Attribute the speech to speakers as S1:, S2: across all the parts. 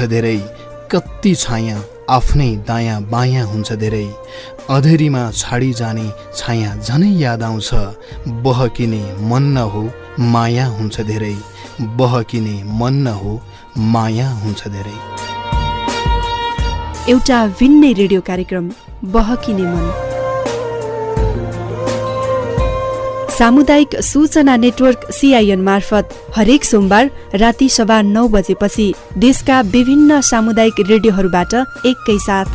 S1: धेरै कति छाया आफ्नै दायाँ बायाँ हुन्छ धेरै। अधेरीमा छाडी जाने छाया झनै याद आउँछ। बहकिने मन न हो माया हुन्छ धेरै। बहकिने मन न हो माया हुन्छ धेरै।
S2: एउटा भिन्नै रेडियो कार्यक्रम बहकिने मन। सामुदायिक सूचना नेटवर्क सिआइएन मार्फत हरेक सोमबार राति सभा नौ बजेपछि देशका विभिन्न सामुदायिक रेडियोहरूबाट एकैसाथ।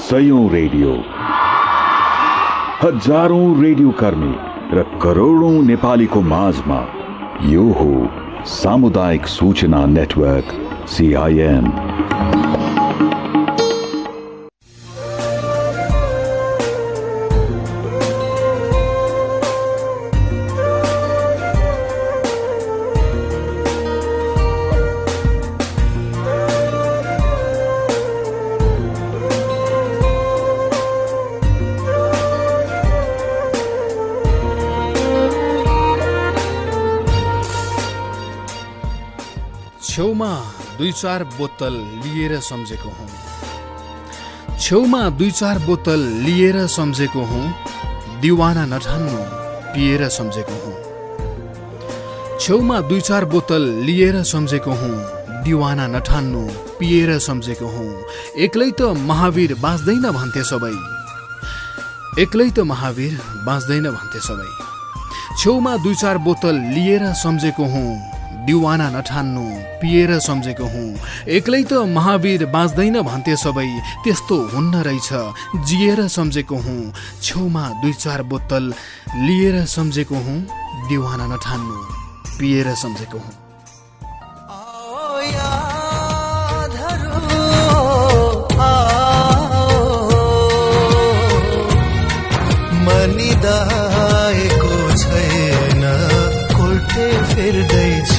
S3: सयौं रेडियो। हजारौं रेडियो कर्मी र करोडौं नेपालीको माझमा यो हो सामुदायिक सूचना नेटवर्क सीआईएन
S1: छेउमा दुई चार बोतल लिएर सम्झेको हुँ। छेउमा दुई चार बोतल लिएर सम्झेको हुँ दिवाना नठान्नु पिएर सम्झेको हुँ। छेउमा दुई चार बोतल लिएर सम्झेको हुँ दिवाना नठान्नु पिएर सम्झेको हुँ। एक्लै त महावीर बाँच्दैन भन्थे सबै। एक्लै त महावीर बाँच्दैन भन्थे सबै। छेउमा दुई चार बोतल लिएर सम्झेको हुँ दिवाना नठान्नु पिएर सम्झेको हुँ। एक्लै त महावीर बाँच्दैन भन्थे सबै त्यस्तो हुन्न रहेछ। जिएर सम्झेको हुँ। छेउमा दुई चार बोतल लिएर सम्झेको हुँ। दिवाना नठान्नु पिएर सम्झेको हुँ।
S4: मनिदाएको छैन कोल्टे फेर्दैछ।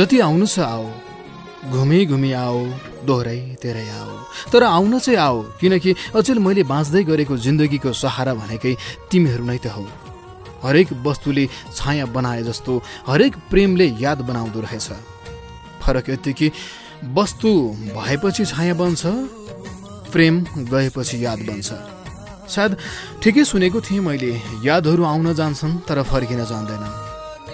S1: जति आउनु छ आओ। घुमी घुमी आओ दोहोऱ्याइ तेह्रै आओ। तर आउन चाहिँ आओ किनकि अचेल मैले बाँच्दै गरेको जिन्दगीको सहारा भनेकै तिमीहरू नै त हौ। हरेक वस्तुले छाया बनाए जस्तो हरेक प्रेमले याद बनाउँदो रहेछ। फरक यति कि वस्तु भएपछि छाया बन्छ प्रेम गएपछि याद बन्छ। सायद ठिकै सुनेको थिएँ मैले यादहरू आउन जान्छन् तर फर्किन जान्दैनन्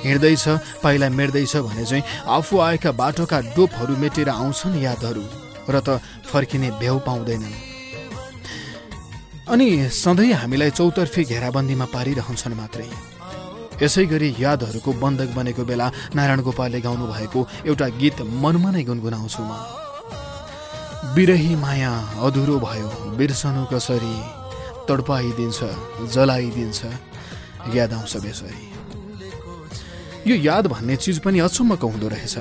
S1: हिँड्दैछ पाइला मेट्दैछ भने चाहिँ आफू आएका बाटोका डोपहरू मेटेर आउँछन् यादहरू र त फर्किने भ्याउ पाउँदैनन्। अनि सधैँ हामीलाई चौतर्फी घेराबन्दीमा पारिरहन्छन् मात्रै। यसै गरी यादहरूको बन्धक बनेको बेला नारायण गोपालले गाउनु भएको एउटा गीत मनमा नै गुनगुनाउँछु म। बिरही माया अधुरो भयो बिर्सनु कसरी? तडपाइदिन्छ जलाइदिन्छ याद आउँछ बेसरी। यो याद भन्ने चिज पनि अचम्मको हुँदो रहेछ।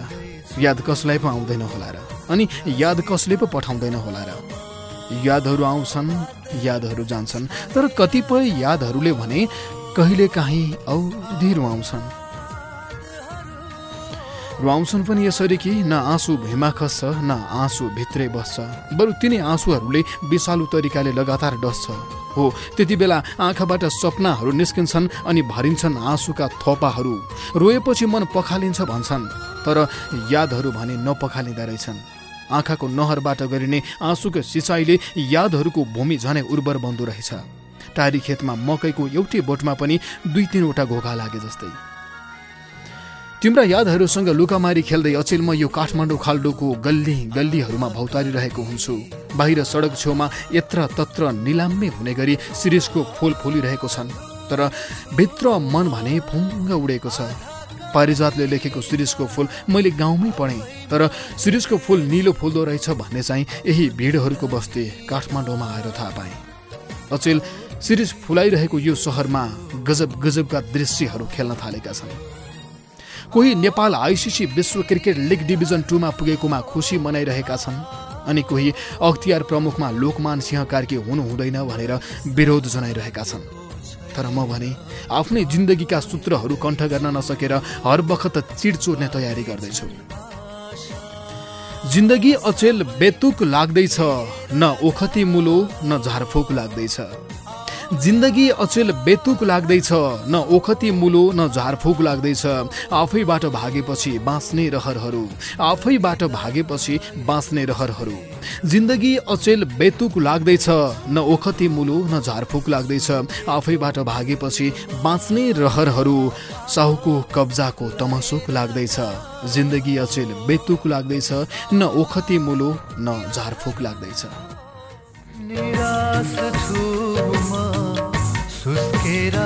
S1: याद कसलाई पो आउँदैन होला र? अनि याद कसले पो पठाउँदैन होला र? यादहरू आउँछन् यादहरू जान्छन् तर कतिपय यादहरूले भने कहिले काहीँ औधी रुवाउँछन् पनि यसरी कि न आँसु भुइँमा खस्छ न आँसु भित्रै बस्छ। बरु तिनै आँसुहरूले विषालु तरिकाले लगातार डस्छ। हो त्यति बेला आँखाबाट सपनाहरू निस्किन्छन् अनि भरिन्छन् आँसुका थोपाहरू। रोएपछि मन पखालिन्छ भन्छन् तर यादहरू भने नपखालिँदा रहेछन्। आँखाको नहरबाट गरिने आँसुको सिँचाइले यादहरूको भूमि झनै उर्वर बन्दो रहेछ। टारी खेतमा मकैको एउटै बोटमा पनि दुई तिनवटा घोघा लागे जस्तै। तिम्रा यादहरूसँग लुकामारी खेल्दै अचेल म यो काठमाडौँ खाल्डोको गल्ली गल्लीहरूमा भौतारिरहेको हुन्छु। बाहिर सडक छेउमा यत्र तत्र निलाम्मे हुने गरी शिरिषको फुल फुलिरहेको छन् तर भित्र मन भने फुङ्ग उडेको छ। पारिजातले लेखेको शिरिषको फुल मैले गाउँमै पढेँ तर शिरिषको फुल निलो फुल्दो रहेछ भन्ने चाहिँ यही भिडहरूको बस्ती काठमाडौँमा आएर थाहा पाएँ। अचेल शिरिष फुलाइरहेको यो सहरमा गजब गजबका दृश्यहरू खेल्न थालेका छन्। कोही नेपाल आइसिसी विश्व क्रिकेट लिग डिभिजन टूमा पुगेकोमा खुसी मनाइरहेका छन् अनि कोही अख्तियार प्रमुखमा लोकमान सिंह कार्की हुनु हुँदैन भनेर विरोध जनाइरहेका छन्। तर म भने आफ्नै जिन्दगीका सूत्रहरू कण्ठ गर्न नसकेर हर बखत चिड चोर्ने तयारी गर्दैछु। जिन्दगी अचेल बेतुक लाग्दैछ न ओखती मुलो न झारफोक लाग्दैछ। जिन्दगी अचेल बेतुक लाग्दैछ न ओखती मुलो न झारफुक लाग्दैछ। आफैबाट भागेपछि बाँच्ने रहरहरू। आफैबाट भागेपछि बाँच्ने रहरहरू। जिन्दगी अचेल बेतुक लाग्दैछ न ओखती मुलो न झारफुक लाग्दैछ। आफैबाट भागेपछि बाँच्ने रहरहरू। साहुको कब्जाको तमसोक लाग्दैछ। जिन्दगी अचेल बेतुक लाग्दैछ न ओखती मुलो न झारफुक लाग्दैछ।
S4: निराश छु म सुस्केर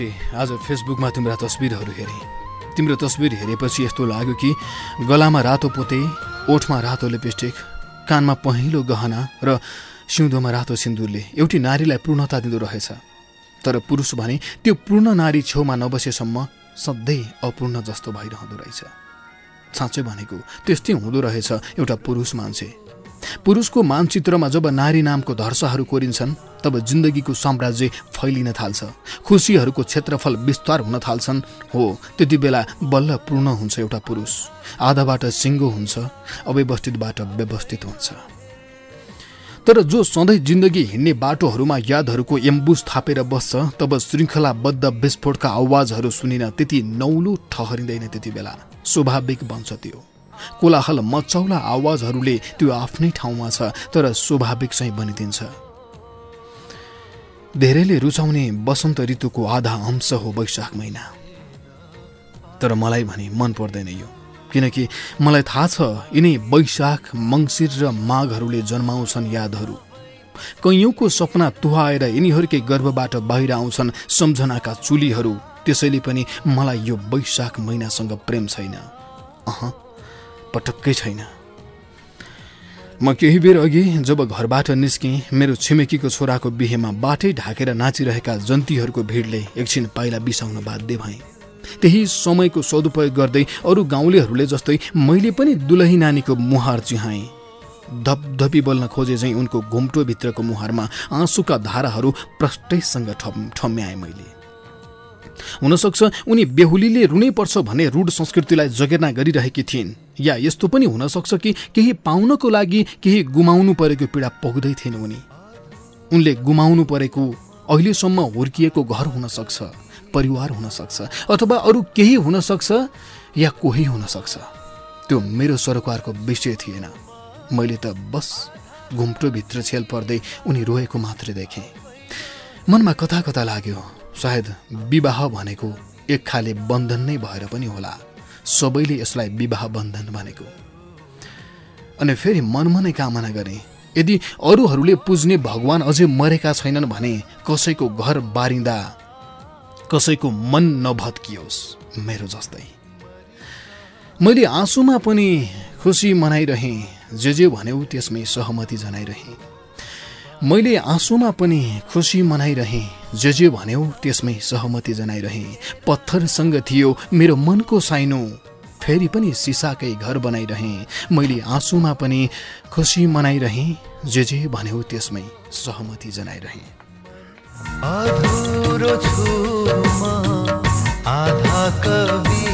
S1: दिनपछि आज फेसबुकमा तिम्रा तस्बिरहरू हेरेँ। तिम्रो तस्बिर हेरेपछि यस्तो लाग्यो कि गलामा रातो पोते ओठमा रातो लिपस्टिक कानमा पहेँलो गहना र सिउँदोमा रातो सिन्दुरले एउटी नारीलाई पूर्णता दिँदो रहेछ। तर पुरुष भने त्यो पूर्ण नारी छेउमा नबसेसम्म सधैँ अपूर्ण जस्तो भइरहँदो रहेछ। साँच्चै भनेको त्यस्तै हुँदो रहेछ एउटा पुरुष मान्छे। पुरुषको मानचित्रमा जब नारी नामको धर्साहरू कोरिन्छन् तब जिन्दगीको साम्राज्य फैलिन थाल्छ। खुसीहरूको क्षेत्रफल विस्तार हुन थाल्छन्। हो त्यति बेला बल्ल पूर्ण हुन्छ एउटा पुरुष। आधाबाट सिङ्गो हुन्छ अव्यवस्थितबाट व्यवस्थित हुन्छ। तर जो सधैँ जिन्दगी हिँड्ने बाटोहरूमा यादहरूको एम्बुस थापेर बस्छ तब श्रृङ्खलाबद्ध विस्फोटका आवाजहरू सुनिन त्यति नौलो ठहरिँदैन त्यति बेला स्वाभाविक बन्छ त्यो। कोलाहल मचौला आवाजहरूले त्यो आफ्नै ठाउँमा छ तर स्वाभाविक चाहिँ बनिदिन्छ। धेरैले रुचाउने वसन्त ऋतुको आधा अंश हो वैशाख महिना। तर मलाई भने मन पर्दैन यो किनकि मलाई थाहा छ यिनै वैशाख मङ्सिर र माघहरूले जन्माउँछन् यादहरू। कैयौँको सपना तुहाएर यिनीहरूकै गर्भबाट बाहिर आउँछन् सम्झनाका चुलीहरू त्यसैले पनि मलाई यो वैशाख महिनासँग प्रेम छैन। अह। पटक्कै छैन। म केही बेर अघि जब घरबाट निस्केँ मेरो छिमेकीको छोराको बिहेमा बाटै ढाकेर नाचिरहेका जन्तीहरूको भिडले एकछिन पाइला बिसाउन बाध्य भएँ। त्यही समयको सदुपयोग गर्दै अरू गाउँलेहरूले जस्तै मैले पनि दुलही नानीको मुहार चिहाएँ। धपधपी बोल्न खोजे चाहिँ उनको घुम्टोभित्रको मुहारमा आँसुका धाराहरू प्रष्टैसँग ठम ठम्याएँ मैले। हुनसक्छ उनी बेहुलीले रुनै पर्छ भन्ने रूढ संस्कृतिलाई जगेर्ना गरिरहेकी थिइन्। या यस्तो पनि हुनसक्छ कि केही पाउनको लागि केही गुमाउनु परेको पीडा पोख्दै थिइन् उनी। उनले गुमाउनु परेको अहिलेसम्म हुर्किएको घर हुन सक्छ परिवार हुन सक्छ अथवा अरू केही हुन सक्छ या कोही हुन सक्छ। त्यो मेरो सरकारको विषय थिएन। मैले त बस घुम्टोभित्र छेल पर्दै उनी रोएको मात्रै देखेँ। मनमा कता कता लाग्यो सायद विवाह भनेको एक खाले बन्धन नै भएर पनि होला। सबैले यसलाई विवाह बन्धन भनेको। अनि फेरि मनमनै कामना गरे यदि अरूहरूले पुज्ने भगवान अझै मरेका छैनन् भने कसैको घर बारिँदा कसैको मन नभत्कियोस् मेरो जस्तै। मैले आँसुमा पनि खुसी मनाइरहेँ जे जे भन्यौ त्यसमै सहमति जनाइरहेँ। मैले आँसुमा पनि खुसी मनाइरहेँ। जे जे भन्यौ त्यसमै सहमति जनाइरहेँ। पत्थरसँग थियो मेरो मनको साइनो। फेरि पनि सिसाकै घर बनाइरहेँ। मैले आँसुमा पनि खुसी मनाइरहेँ। जे जे भन्यौ त्यसमै सहमति जनाइरहेँ।
S4: आधा कविता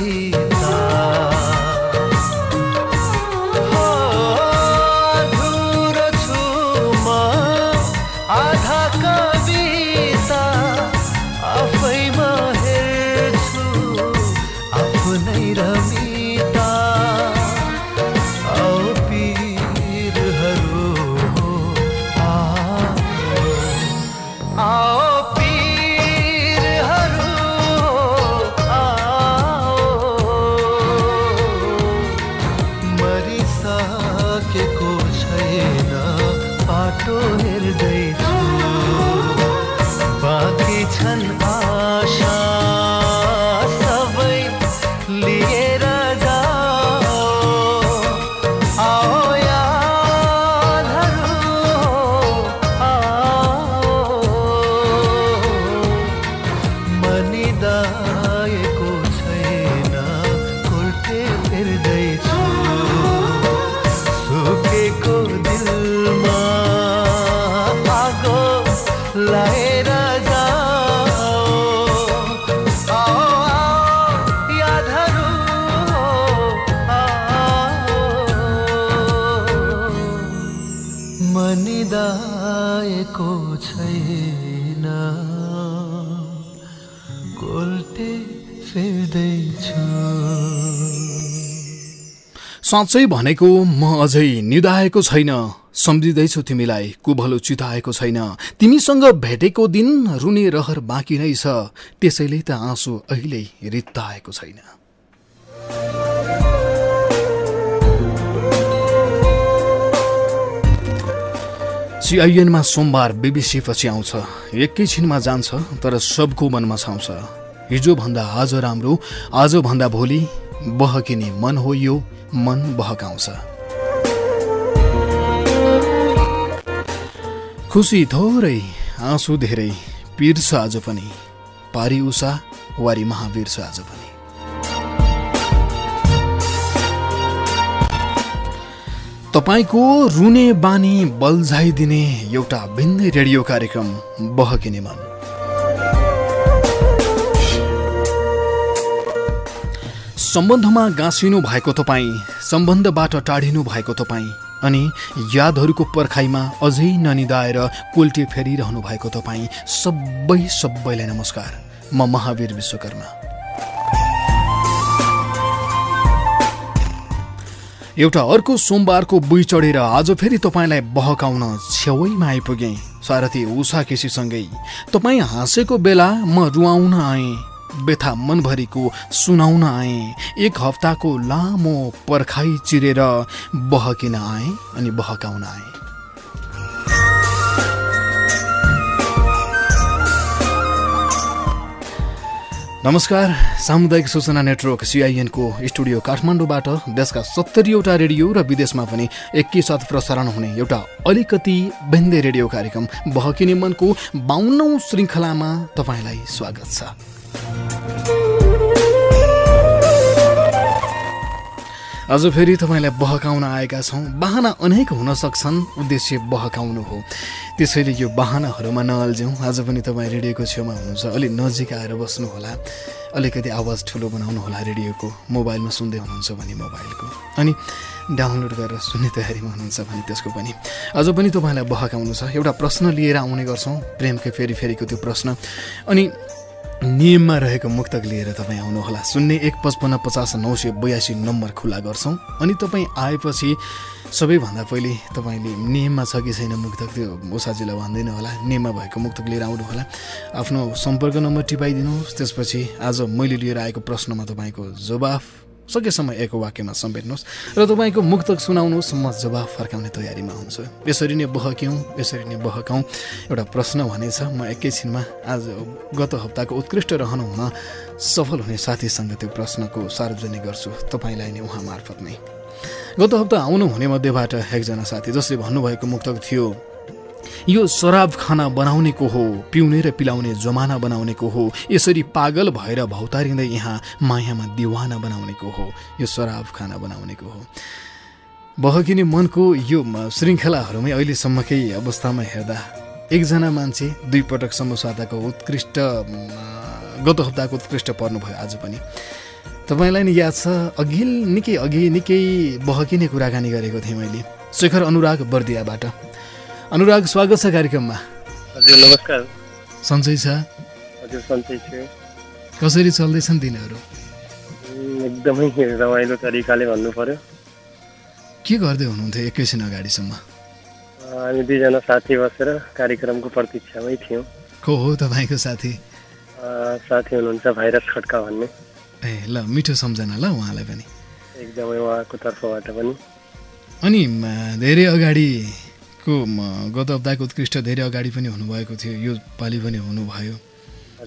S1: साँच्चै भनेको म अझै निदाएको छैन। सम्झिँदैछु तिमीलाई कुभलो चिताएको छैन। तिमीसँग भेटेको दिन रुने रहर बाँकी नै छ। त्यसैले त आँसु अहिले रित्ताएको छैन। सिआइएनमा सोमबार बिबिसी पछि आउँछ। एकैछिनमा जान्छ तर सबको मनमा छाउँछ। हिजोभन्दा आज राम्रो आजभन्दा भोलि बहकिने मन हो यो। मन बहकाउँछ। खुसी थोरै आँसु धेरै छ आज पनि। पारी उषा वारी महावीर छ आज पनि। तपाईँको रुने बानी बल्झाइदिने एउटा भिन्दै रेडियो कार्यक्रम बहकिने मन। सम्बन्धमा गाँसिनु भएको तपाईँ सम्बन्धबाट टाढिनु भएको तपाईँ अनि यादहरूको पर्खाइमा अझै ननिदाएर कुल्टे फेरिरहनु भएको तपाईँ सबै सबैलाई नमस्कार। म महावीर विश्वकर्मा। एउटा अर्को सोमबारको बुई चढेर आज फेरि तपाईँलाई बहकाउन छेउैमा आइपुगेँ। सारथी उषा केसीसँगै। तपाईँ हाँसेको बेला म रुवाउन आएँ। बेथा मनभरिको सुनाउन आएँ। एक हप्ताको लामो पर्खाइ चिरेर बहकिन आएँ अनि बहकाउन आएँ। नमस्कार सामुदायिक सूचना नेटवर्क सिआइएनको स्टुडियो काठमाडौँबाट देशका सत्तरीवटा रेडियो र विदेशमा पनि एकैसाथ प्रसारण हुने एउटा अलिकति बेन्दै रेडियो कार्यक्रम बहकिने मनको बाहुनौ श्रृङ्खलामा तपाईँलाई स्वागत छ। आज फेरि तपाईँलाई बहकाउन आएका छौँ। बाहना अनेक हुन सक्छन् उद्देश्य बहकाउनु हो। त्यसैले यो बाहनाहरूमा नअल्झ्यौँ। आज पनि तपाईँ रेडियोको छेउमा हुनुहुन्छ। अलिक नजिक आएर बस्नुहोला। अलिकति आवाज ठुलो बनाउनु होला रेडियोको। मोबाइलमा सुन्दै हुनुहुन्छ भने मोबाइलको। अनि डाउनलोड गरेर सुन्ने तयारीमा हुनुहुन्छ भने त्यसको पनि। आज पनि तपाईँलाई बहकाउनु छ। एउटा प्रश्न लिएर आउने गर्छौँ। प्रेमकै फेरि फेरिको त्यो प्रश्न। अनि नियममा रहेको मुक्तक लिएर तपाईँ आउनुहोला। शून्य एक पचपन्न पचास नौ सय बयासी नम्बर खुला गर्छौँ। अनि तपाईँ आएपछि सबैभन्दा पहिले तपाईँले नियममा छ कि छैन मुक्तक त्यो उषाजीलाई भन्दैन होला। नियममा भएको मुक्तक लिएर आउनुहोला। आफ्नो सम्पर्क नम्बर टिपाइदिनुहोस्। त्यसपछि आज मैले लिएर आएको प्रश्नमा तपाईँको जवाफ सकेसम्म एक वाक्यमा समेट्नुहोस् र तपाईँको मुक्तक सुनाउनुहोस् म जवाफ फर्काउने तयारीमा हुन्छु। यसरी नै बहक्यौँ यसरी नै बहकाउँ। एउटा प्रश्न भनेछ म एकैछिनमा आज गत हप्ताको उत्कृष्ट रहनु हुन सफल हुने साथीसँग त्यो प्रश्नको सार्वजनिक गर्छु तपाईँलाई नै उहाँ मार्फत नै। गत हप्ता आउनु हुने मध्येबाट एकजना साथी जसले भन्नुभएको मुक्तक थियो यो शराब खाना बनाउने को हो पिउने र पिलाउने जमाना बनाउने को हो यसरी पागल भएर भौतारिँदै यहाँ मायामा दिवाना बनाउने को हो यो शराब खाना बनाउने को हो। बहकिने मनको यो श्रृङ्खलाहरूमै अहिलेसम्मकै अवस्थामा हेर्दा एकजना मान्छे दुई पटकसम्म साताको उत्कृष्ट गत हप्ताको उत्कृष्ट पर्नुभयो आज पनि। तपाईँलाई नि याद छ अघि निकै अघि निकै बहकिने कुराकानी गरेको थिएँ मैले शेखर अनुराग बर्दियाबाट। अनुराग स्वागत छ कार्यक्रममा।
S5: हजुर नमस्कार।
S1: सन्चै छ?
S5: हजुर सन्चै छु।
S1: कसरी चल्दैछन् दिनहरू?
S5: एकदमै रमाइलो तरिकाले भन्नु पर्यो।
S1: के गर्दै हुनुहुन्थ्यो एकैछिन अगाडिसम्म?
S5: हामी दुईजना साथी बसेर कार्यक्रमको प्रतीक्षामै थियौँ।
S1: को हो तपाईँको साथी?
S5: साथी हुनुहुन्छ भाइरस खड्का भन्ने।
S1: ए ल मिठो सम्झना ल उहाँलाई पनि।
S5: एकदमै उहाँको तर्फबाट पनि।
S1: अनि धेरै अगाडि को गत हप्ताको उत्कृष्ट धेरै अगाडि पनि हुनुभएको थियो। यो पालि पनि हुनुभयो।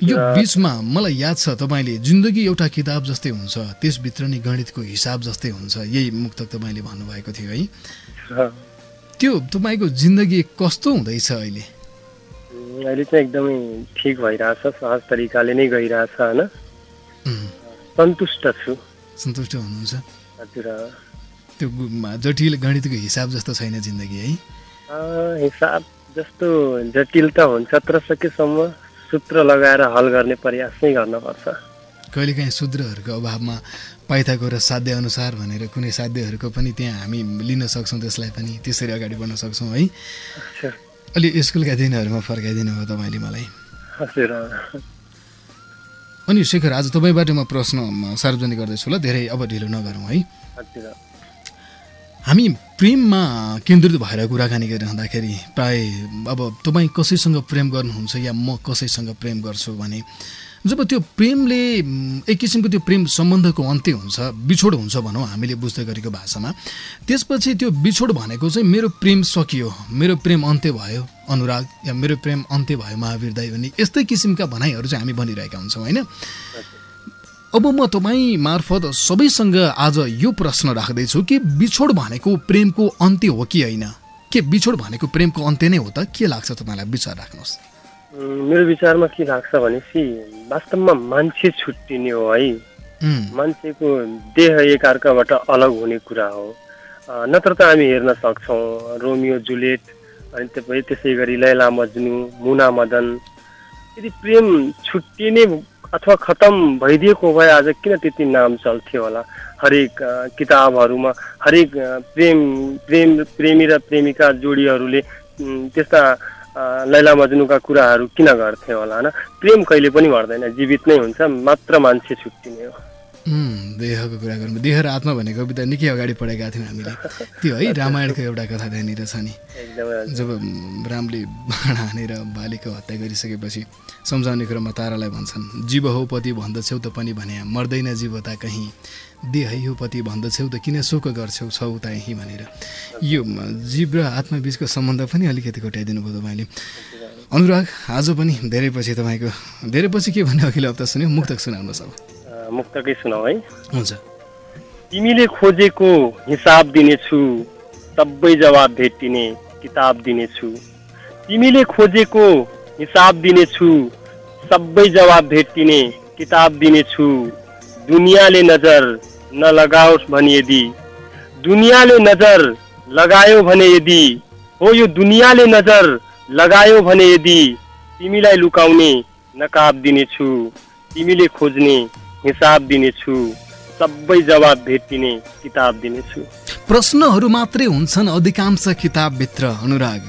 S1: यो बिचमा मलाई याद छ तपाईँले जिन्दगी एउटा किताब जस्तै हुन्छ त्यसभित्र नै गणितको हिसाब जस्तै हुन्छ यही मुक्त तपाईँले भन्नुभएको थियो है। त्यो तपाईँको जिन्दगी कस्तो हुँदैछ अहिले?
S5: अहिले चाहिँ एकदमै ठिक भइरहेछ सहज तरिकाले नै गइरहेछ होइन? सन्तुष्ट छु।
S1: सन्तुष्ट हुनुहुन्छ?
S5: हजुर
S1: त्यो जटिल गणितको हिसाब जस्तो छैन जिन्दगी है?
S5: हिसाब जस्तो जटिलता हुन्छ तर सकेसम्म सूत्र लगाएर हल गर्ने प्रयास नै गर्नुपर्छ।
S1: कहिलेकाहीँ शूद्रहरूको अभावमा पाइथाको र साध्य अनुसार भनेर कुनै साध्यहरूको पनि त्यहाँ हामी लिन सक्छौँ त्यसलाई पनि त्यसरी अगाडि बढ्न सक्छौँ है? अलि स्कुलका दिनहरूमा फर्काइदिनु भयो तपाईँले मलाई। अनि शेखर आज तपाईँबाट म प्रश्न सार्वजनिक गर्दैछु ल धेरै अब ढिलो नगरौँ है? हामी प्रेममा केन्द्रित भएर कुराकानी गरिरहँदाखेरि प्राय अब तपाईँ कसैसँग प्रेम गर्नुहुन्छ या म कसैसँग प्रेम गर्छु भने जब त्यो प्रेमले एक किसिमको त्यो प्रेम सम्बन्धको अन्त्य हुन्छ बिछोड हुन्छ भनौँ हामीले बुझ्दै गरेको भाषामा त्यसपछि त्यो बिछोड भनेको चाहिँ मेरो प्रेम सकियो मेरो प्रेम अन्त्य भयो अनुराग या मेरो प्रेम अन्त्य भयो महावीर दाई भन्ने यस्तै किसिमका भनाइहरू चाहिँ हामी भनिरहेका हुन्छौँ होइन? अब म तपाईँ मार्फत सबैसँग आज यो प्रश्न राख्दैछु कि बिछोड भनेको प्रेमको अन्त्य हो कि होइन? के बिछोड भनेको प्रेमको अन्त्य नै हो त? के लाग्छ तपाईँलाई? विचार राख्नुहोस्।
S5: मेरो विचारमा के लाग्छ भनेपछि वास्तवमा मान्छे छुट्टिने हो है। मान्छेको देह एकअर्काबाट अलग हुने कुरा हो। नत्र त हामी हेर्न सक्छौँ। रोमियो जुलेट अनि त्यसै गरी लैला मजनु मुना मदन। यदि प्रेम छुट्टिने अथवा खतम भइदिएको भए आज किन त्यति नाम चल्थ्यो होला? हरेक किताबहरूमा हरेक प्रेम प्रेम प्रेमी र प्रेमिका जोडीहरूले त्यस्ता लैला मजनुका कुराहरू किन गर्थे होला होइन? प्रेम कहिले पनि मर्दैन जीवित नै हुन्छ मात्र मान्छे छुट्टिने हो।
S1: देहको कुरा गर्नु देह र आत्मा भन्ने कविता निकै अगाडि पढेका थियौँ हामीले। त्यो है रामायणको एउटा कथा त्यहाँनिर छ नि। जब रामले बाण हानेर बालीको हत्या गरिसकेपछि सम्झाउने कुरामा तारालाई भन्छन् जीव हो पति भन्दछौ त पनि भने मर्दैन जीवता कहीँ। देह हो पति भन्दछौ त किन शोक गर्छौ छौ त यहीँ भनेर। यो जीव र आत्माबीचको सम्बन्ध पनि अलिकति घटाइदिनु भयो तपाईँले। अनुराग आज पनि धेरै पछि तपाईँको धेरै पछि के भन्ने अघिल्लो हप्ता सुन्यो मुक्तक सुनाउनुहोस् अब।
S5: मुक्तकै सुनाऊ है।
S1: हुन्छ।
S5: तिमीले खोजेको हिसाब दिनेछु सबै जवाब भेटिने किताब दिनेछु। तिमीले खोजेको हिसाब दिनेछु सबै जवाब भेटिने किताब दिनेछु। दुनियाँले नजर नलगाओस् भने यदि दुनियाँले नजर लगायो भने यदि हो यो दुनियाँले नजर लगायो भने यदि तिमीलाई लुकाउने नकाब दिनेछु। तिमीले खोज्ने हिसाब दिनेछु सबै जवाब भेटिने किताब दिनेछु।
S1: प्रश्नहरू मात्रै हुन्छन् अधिकांश किताबभित्र अनुराग।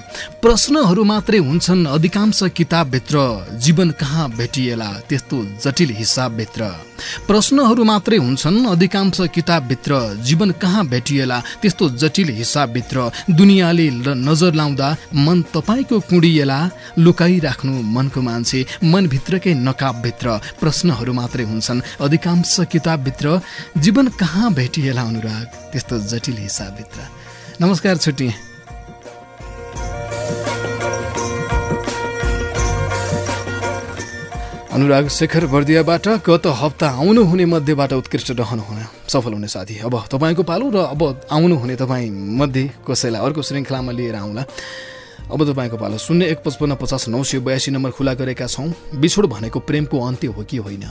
S1: प्रश्नहरू मात्रै हुन्छन् अधिकांश किताबभित्र जीवन कहाँ भेटिएला त्यस्तो जटिल हिसाबभित्र। प्रश्नहरू मात्रै हुन्छन्। अधिकांश किताबभित्र जीवन कहाँ भेटिएला त्यस्तो जटिल हिसाबभित्र दुनियाँले नजर लाउँदा मन तपाईँको कुडिएला लुकाइराख्नु मनको मान्छे मनभित्रकै नकाबभित्र प्रश्नहरू मात्रै हुन्छन्। अधिकांश किताबभित्र जीवन कहाँ भेटिएला अनुराग त्यस्तो जटिल हिसाबभित्र। नमस्कार छुट्टी अनुराग शेखर बर्दियाबाट गत हप्ता आउनुहुने मध्येबाट उत्कृष्ट रहनुहुन सफल हुने साथी। अब तपाईँको पालो र अब आउनुहुने तपाईँ मध्ये कसैलाई अर्को श्रृङ्खलामा लिएर आउँला। अब तपाईँको पालो शून्य एक पचपन्न पचास नौ सय बयासी नम्बर खुला गरेका छौँ। बिछोड भनेको प्रेमको अन्त्य हो कि होइन?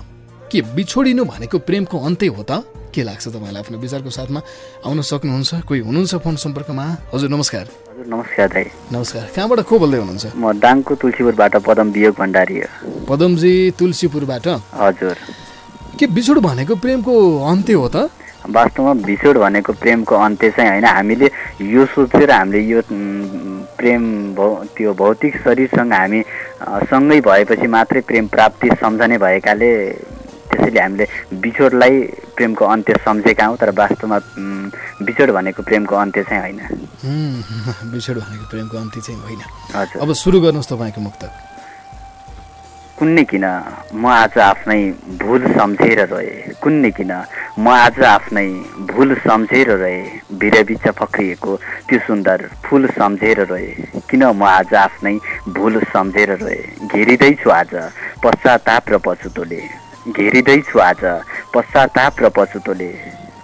S1: के बिछोडिनु भनेको प्रेमको अन्त्य हो त? के लाग्छ तपाईँलाई आफ्नो विचारको साथमा? आउन सक्नुहुन्छ? कोही हुनुहुन्छ फोन सम्पर्कमा? हजुर नमस्कार।
S6: नमस्कार दाई।
S1: नमस्कार। कहाँबाट को बोल्दै हुनुहुन्छ?
S6: म दाङको तुलसीपुरबाट पदम वियोग भण्डारी हो।
S1: पदमजी तुलसीपुरबाट?
S6: हजुर।
S1: के बिछोड भनेको प्रेमको अन्त्य हो त?
S6: वास्तवमा बिछोड भनेको प्रेमको अन्त्य चाहिँ होइन हामीले यो सोचेर हामीले यो प्रेम भौ त्यो भौतिक शरीरसँग हामी सँगै भएपछि मात्रै प्रेम प्राप्ति सम्झने भएकाले त्यसैले हामीले बिछोडलाई प्रेमको अन्त्य सम्झेका हौँ तर वास्तवमा बिछोड भनेको प्रेमको अन्त्य चाहिँ होइन।
S1: बिछोड भनेको प्रेमको अन्त्य चाहिँ होइन।
S6: हजुर।
S1: अब सुरु गर्नुहोस् तपाईँको मुक्त।
S6: कुन्ने किन म आज आफ्नै भुल सम्झेर रहेँ? कुन्ने किन म आज आफ्नै भुल सम्झेर रहेँ? बिरबिच फक्रिएको त्यो सुन्दर फुल सम्झेर रहेँ। किन म आज आफ्नै भुल सम्झेर रहेँ? घेरिँदैछु आज पश्चाताप र पछुतोले। घेरिँदैछु आज। पश्चाताप र पछुतोले।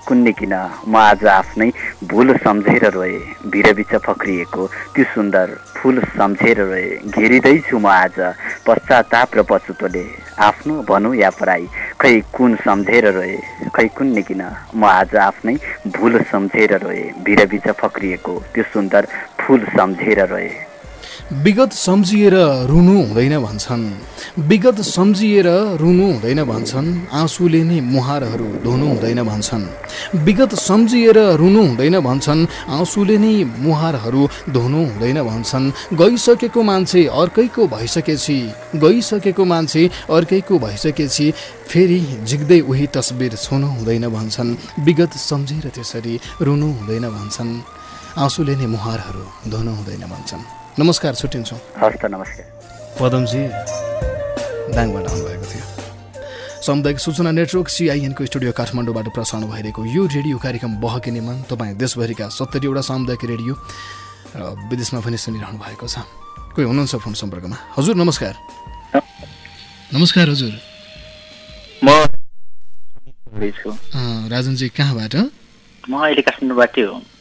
S6: कुन्ने किन म आज आफ्नै भुल सम्झेर रोएँ भिरबिच फक्रिएको त्यो सुन्दर फुल सम्झेर रोएँ। घेरिँदैछु म आज पश्चाताप र पछुतोले। आफ्नो भनौँ या पराई खै कुन सम्झेर रोएँ? खै कुन्ने किन म आज आफ्नै भुल सम्झेर रोएँ भिरबिच फक्रिएको त्यो सुन्दर फुल सम्झेर रोएँ।
S1: विगत सम्झिएर रुनु हुँदैन भन्छन्। विगत सम्झिएर रुनु हुँदैन भन्छन्। आँसुले नै मुहारहरू धुनु हुँदैन भन्छन्। विगत सम्झिएर रुनु हुँदैन भन्छन्। आँसुले नै मुहारहरू धुनु हुँदैन भन्छन्। गइसकेको मान्छे अर्कैको भइसकेपछि गइसकेको मान्छे अर्कैको भइसकेपछि फेरि झिक्दै उही तस्बिर छुनु हुँदैन भन्छन्। विगत सम्झेर त्यसरी रुनु हुँदैन भन्छन्। आँसुले नै मुहारहरू धुनु हुँदैन भन्छन्। नमस्कार छुट्टिन्छौँ।
S6: हस् त नमस्कार।
S1: पदमजी दाङबाट आउनुभएको थियो। सामुदायिक सूचना नेटवर्क सिआइएनको स्टुडियो काठमाडौँबाट प्रसारण भइरहेको यो रेडियो कार्यक्रम बहकिने मन तपाईँ देशभरिका सत्तरीवटा सामुदायिक रेडियो र विदेशमा पनि सुनिरहनु भएको छ। कोही हुनुहुन्छ फोन सम्पर्कमा? हजुर नमस्कार। नमस्कार हजुर।
S7: म
S1: राजनजी कहाँबाट?
S7: म अहिले काठमाडौँबाटै हो।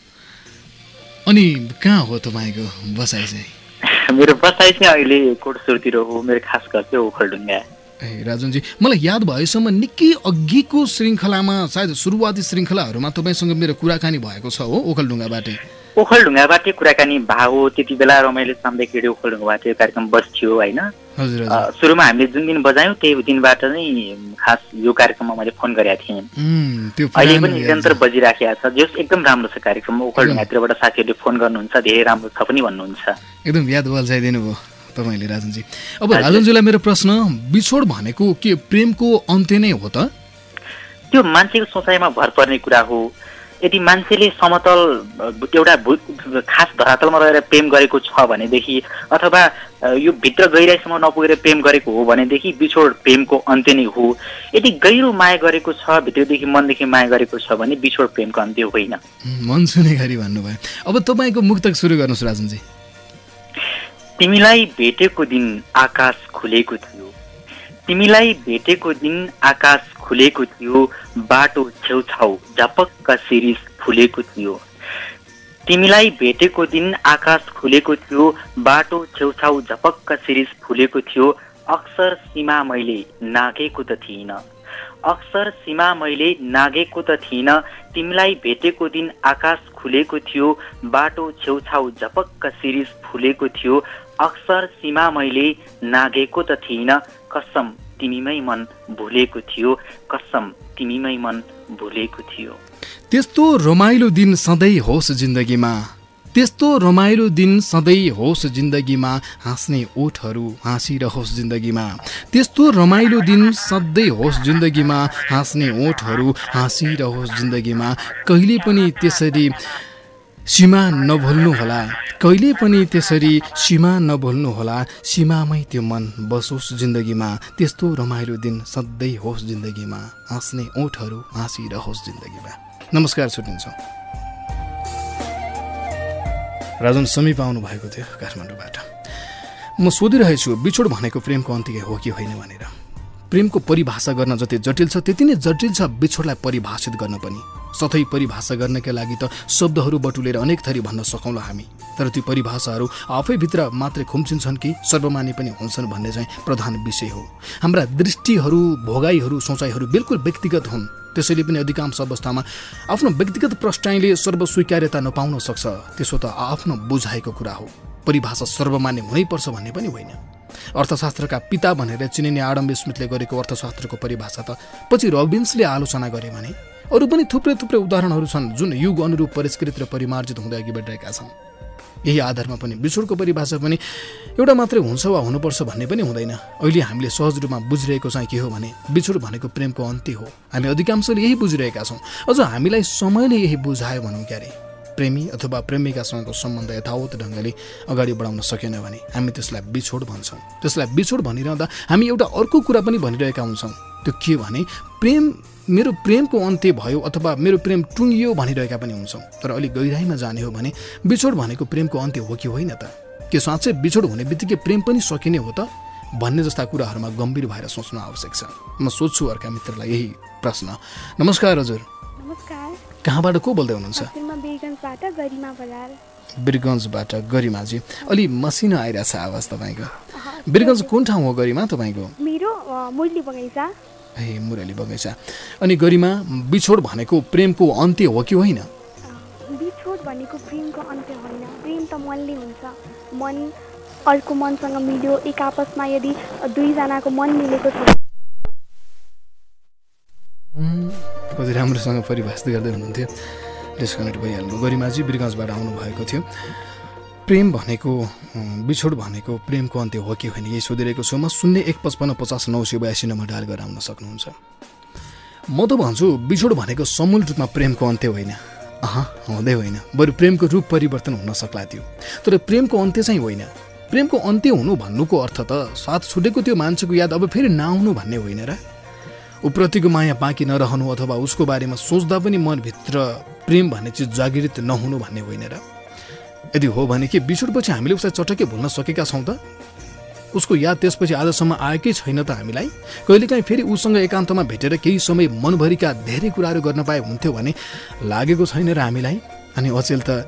S1: अनि कहाँ हो तपाईँको बसाइ चाहिँ?
S7: मेरो बसाइ चाहिँ अहिले कोटसुरतिर हो मेरो खास घर चाहिँ ओखलढुङ्गा।
S1: ए राजुनजी मलाई याद भएसम्म निकै अघिको श्रृङ्खलामा सायद सुरुवाती श्रृङ्खलाहरूमा तपाईँसँग मेरो कुराकानी भएको छ हो ओखलढुङ्गाबाटै।
S7: ओखलढुङ्गाबाटै कुराकानी भएको त्यति बेला रमाइलो सामदायिक रेडियो ओखलढुङ्गाबाट यो कार्यक्रम बस्थ्यो होइन? सुरुमा हामीले जुन दिन बजायौँ त्यही दिनबाट नै खास यो कार्यक्रममा मैले फोन गरेका थिएँ। अहिले पनि निरन्तर बजिराखेको छ। जस एकदम राम्रो छ कार्यक्रम। ओखलढुङ्गातिरबाट साथीहरूले फोन गर्नुहुन्छ धेरै राम्रो छ पनि भन्नुहुन्छ।
S1: एकदम याद बल्झाइदिनु भयो तपाईँले राजनजी। अब राजनजीलाई मेरो प्रश्न बिछोड भनेको के प्रेमको अन्त्य नै हो त?
S7: त्यो मान्छेको सोचाइमा भर पर्ने कुरा हो। यदि मान्छेले समतल एउटा खास धरातलमा रहेर प्रेम गरेको छ भनेदेखि अथवा यो भित्र गहिराइसम्म नपुगेर प्रेम गरेको हो भनेदेखि बिछोड प्रेमको अन्त्य नै हो। यदि गहिरो माया गरेको छ भित्रदेखि मनदेखि माया गरेको छ भने बिछोड प्रेमको अन्त्य होइन।
S1: मन सुने गरी भन्नुभयो। अब तपाईँको मुक्तक सुरु गर्नुहोस् राजनजी।
S7: तिमीलाई भेटेको दिन आकाश खुलेको थियो। तिमीलाई भेटेको दिन आकाश खुलेको थियो बाटो छेउछाउ झपक्क सिरिस फुलेको थियो। तिमीलाई भेटेको दिन आकाश खुलेको थियो बाटो छेउछाउ झपक्क सिरिस फुलेको थियो। अक्सर सीमा मैले नागेको त थिइनँ। अक्सर सीमा मैले नागेको त थिइनँ। तिमीलाई भेटेको दिन आकाश खुलेको थियो बाटो छेउछाउ झपक्क सिरिस फुलेको थियो। अक्सर सीमा मैले नागेको त थिइनँ। कसम तिमीमै मन भुलेको थियो कसम तिमीमै मन भुलेको थियो।
S1: त्यस्तो रमाइलो दिन सधैँ होस् जिन्दगीमा त्यस्तो रमाइलो दिन सधैँ होस् जिन्दगीमा हाँस्ने ओठहरू हाँसिरहोस् जिन्दगीमा त्यस्तो रमाइलो दिन सधैँ होस् जिन्दगीमा हाँस्ने ओठहरू हाँसिरहोस् जिन्दगीमा कहिले पनि त्यसरी सीमा नभुल्नुहोला कहिले पनि त्यसरी सीमा नभुल्नुहोला सीमामै त्यो मन बसोस् जिन्दगीमा। त्यस्तो रमाइलो दिन सधैँ होस् जिन्दगीमा। हाँस्ने ओठहरू हाँसिरहोस् जिन्दगीमा। नमस्कार छुट्टिन्छौँ। राजन समीप आउनु भएको थियो काठमाडौँबाट। म सोधिरहेछु बिछोड भनेको प्रेमको अन्त्य हो कि होइन भनेर। प्रेमको परिभाषा गर्न जति जटिल छ त्यति नै जटिल छ बिछोडलाई परिभाषित गर्न पनि। सधैँ परिभाषा गर्नका लागि त शब्दहरू बटुलेर अनेक थरी भन्न सकौँला हामी। तर ती परिभाषाहरू आफैभित्र मात्रै खुम्चिन्छन् कि सर्वमान्य पनि हुन्छन् भन्ने चाहिँ प्रधान विषय हो। हाम्रा दृष्टिहरू भोगाईहरू सोचाइहरू बिल्कुल व्यक्तिगत हुन्। त्यसैले पनि अधिकांश अवस्थामा आफ्नो व्यक्तिगत प्रष्टाइले सर्वस्वीकार्यता नपाउन सक्छ। त्यसो त आफ्नो बुझाएको कुरा हो। परिभाषा सर्वमान्य हुनैपर्छ भन्ने पनि होइन। अर्थशास्त्रका पिता भनेर चिनिने आडम्ब स्मिथले गरेको अर्थशास्त्रको परिभाषा त पछि रबिन्सले आलोचना गरे भने अरू पनि थुप्रै थुप्रै उदाहरणहरू छन् जुन युग अनुरूप परिष्कृत र परिमार्जित हुँदै अघि बढिरहेका छन्। यही आधारमा पनि बिछोडको परिभाषा पनि एउटा मात्रै हुन्छ वा हुनुपर्छ भन्ने पनि हुँदैन। अहिले हामीले सहज रूपमा बुझिरहेको चाहिँ के हो भने बिछोड भनेको प्रेमको अन्त्य हो। हामी अधिकांशले यही बुझिरहेका छौँ। अझ हामीलाई समयले यही बुझायो भनौँ क्यारे। प्रेमी अथवा प्रेमिकासँगको सम्बन्ध यथावत ढङ्गले अगाडि बढाउन सकेन भने हामी त्यसलाई बिछोड भन्छौँ। त्यसलाई बिछोड भनिरहँदा हामी एउटा अर्को कुरा पनि भनिरहेका हुन्छौँ। त्यो के भने प्रेम मेरो प्रेमको अन्त्य भयो अथवा मेरो प्रेम टुङ्गियो भनिरहेका पनि हुन्छौँ। तर अलिक गहिराइमा जाने हो भने बिछोड भनेको प्रेमको अन्त्य हो कि होइन त? के साँच्चै बिछोड हुने बित्तिकै प्रेम पनि सकिने हो त? भन्ने जस्ता कुराहरूमा गम्भीर भएर सोच्नु आवश्यक छ। म सोध्छु अर्का मित्रलाई यही प्रश्न। नमस्कार हजुर। कहाँबाट को बोल्दै हुनुहुन्छ? बिरगन्जबाट गरिमाजी अलि मसिनो आइरहेछ आवाज तपाईँको। बिरगन्ज कुन ठाउँ हो गरिमा तपाईँको? ए मुरली बगैँचा। अनि गरिमा बिछोड भनेको प्रेमको अन्त्य हो कि होइन?
S8: बिछोड भनेको प्रेमको अन्त्य होइन। प्रेम त मनले हुन्छ। मन अर्को मनसँग मिल्यो। एक आपसमा यदि दुईजनाको मन मिलेको छ।
S1: कति राम्रोसँग परिभाषित गर्दै हुनुहुन्थ्यो। डिस्कनेक्ट भइहाल्नु। गरिमाजी बिरगन्जबाट आउनुभएको थियो। प्रेम भनेको बिछोड भनेको प्रेमको अन्त्य हो कि होइन? यही सोधिरहेको छु म। शून्य एक पचपन्न पचास नौ सय बयासी नम्बर डायल गरेर आउन सक्नुहुन्छ। म त भन्छु बिछोड भनेको समूल रूपमा प्रेमको अन्त्य होइन। अह हुँदै होइन। बरु प्रेमको रूप परिवर्तन हुन सक्ला थियो तर प्रेमको अन्त्य चाहिँ होइन। प्रेमको अन्त्य हुनु भन्नुको अर्थ त साथ छुटेको त्यो मान्छेको याद अब फेरि नआउनु भन्ने होइन र? उप्रतिको माया बाँकी नरहनु अथवा उसको बारेमा सोच्दा पनि मनभित्र प्रेम भन्ने चिज जागृत नहुनु भन्ने होइन र। यदि हो भने कि बिछोडपछि हामीले उसलाई चटक्कै भुल्न सकेका छौँ त? उसको याद त्यसपछि आजसम्म आएकै छैन त हामीलाई? कहिलेकाहीँ फेरि उसँग एकान्तमा भेटेर केही समय मनभरिका धेरै कुराहरू गर्न पाए हुन्थ्यो भने लागेको छैन र हामीलाई? अनि अचेल त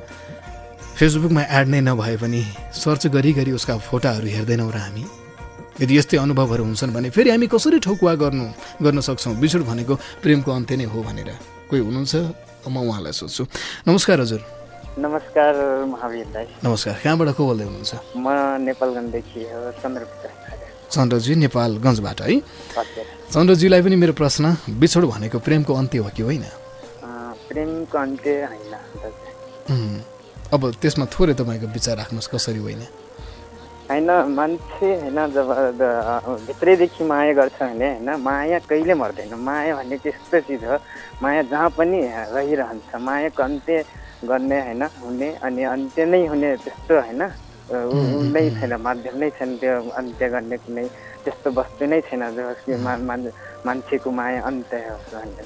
S1: फेसबुकमा एड नै नभए पनि सर्च गरिगरी उसका फोटाहरू हेर्दैनौँ र हामी। यदि यस्तै अनुभवहरू हुन्छन् भने फेरि हामी कसरी ठोकुवा गर्नु गर्न सक्छौँ? बिछोड भनेको प्रेमको अन्त्य नै हो भनेर। कोही हुनुहुन्छ? म उहाँलाई सोध्छु। नमस्कार हजुर।
S9: नमस्कार महावीर दाई
S1: नमस्कार। कहाँबाट को बोल्दै हुनुहुन्छ?
S9: म नेपालगञ्जदेखि
S1: चन्द्रजी नेपालगञ्जबाट है? चन्द्रजीलाई पनि मेरो प्रश्न बिछोड भनेको प्रेमको अन्त्य हो कि होइन?
S9: प्रेमको अन्त्य होइन
S1: अब त्यसमा थोरै तपाईँको विचार राख्नुहोस् कसरी होइन?
S9: होइन मान्छे होइन जब भित्रैदेखि माया गर्छ भने होइन माया कहिले मर्दैन। माया भन्ने त्यस्तो चिज हो। माया जहाँ पनि रहिरहन्छ मायाको अन्त्य गर्ने होइन हुने अनि अन्त्य नै हुने त्यस्तो होइन नै छैन माध्यम नै छैन त्यो अन्त्य गर्ने कुनै त्यस्तो वस्तु नै छैन जसले मान्छेको माया अन्त्य होस् भन्ने।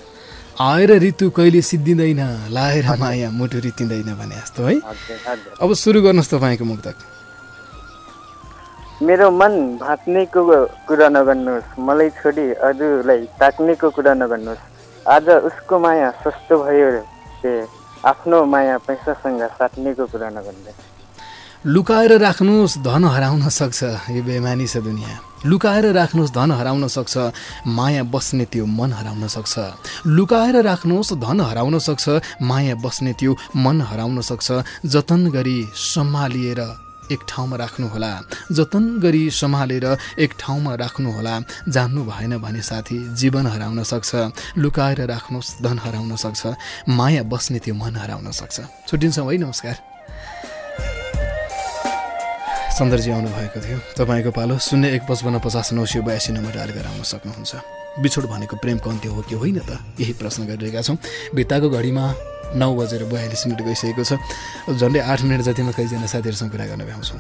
S1: आएर ऋतु कहिले सिद्धिँदैन लाएर माया मुटु रितिँदैन भने जस्तो है। अब सुरु गर्नुहोस् तपाईँको मुक्तक।
S9: मेरो मन भाँच्नेको कुरा नगर्नुहोस्। मलाई छोडी अरूलाई ताक्नेको कुरा नगर्नुहोस्। आज उसको माया सस्तो भयो आफ्नो माया पैसासँग साट्नेको कुरा नगर्नुहोस्।
S1: लुकाएर राख्नुहोस् धन हराउन सक्छ यो बेमानी छ दुनियाँ। लुकाएर राख्नुहोस् धन हराउन सक्छ। माया बस्ने त्यो मन हराउन सक्छ। लुकाएर राख्नुहोस् धन हराउन सक्छ। माया बस्ने त्यो मन हराउन सक्छ। जतन गरी सम्हालिएर एक ठाउँमा राख्नुहोला। जतन गरी सम्हालेर एक ठाउँमा राख्नुहोला जान्नु भएन भने साथी जीवन हराउन सक्छ लुकाएर राख्नुहोस् धन हराउन सक्छ माया बस्ने त्यो मन हराउन सक्छ। छुट्टिन्छौँ है नमस्कार। चन्द्रजी आउनुभएको थियो। तपाईँको पालो शून्य एक पचपन्न पचास नौ सय बयासी नम्बर डायल गरेर आउन सक्नुहुन्छ। बिछोड भनेको प्रेमको अन्त्य हो कि होइन त यही प्रश्न गरिरहेका छौँ। भित्ताको घडीमा नौ बजेर बयालिस मिनट गइसकेको छ। झन्डै आठ मिनट जतिमा कतिजना साथीहरूसँग कुरा गर्न भ्याउँछौँ।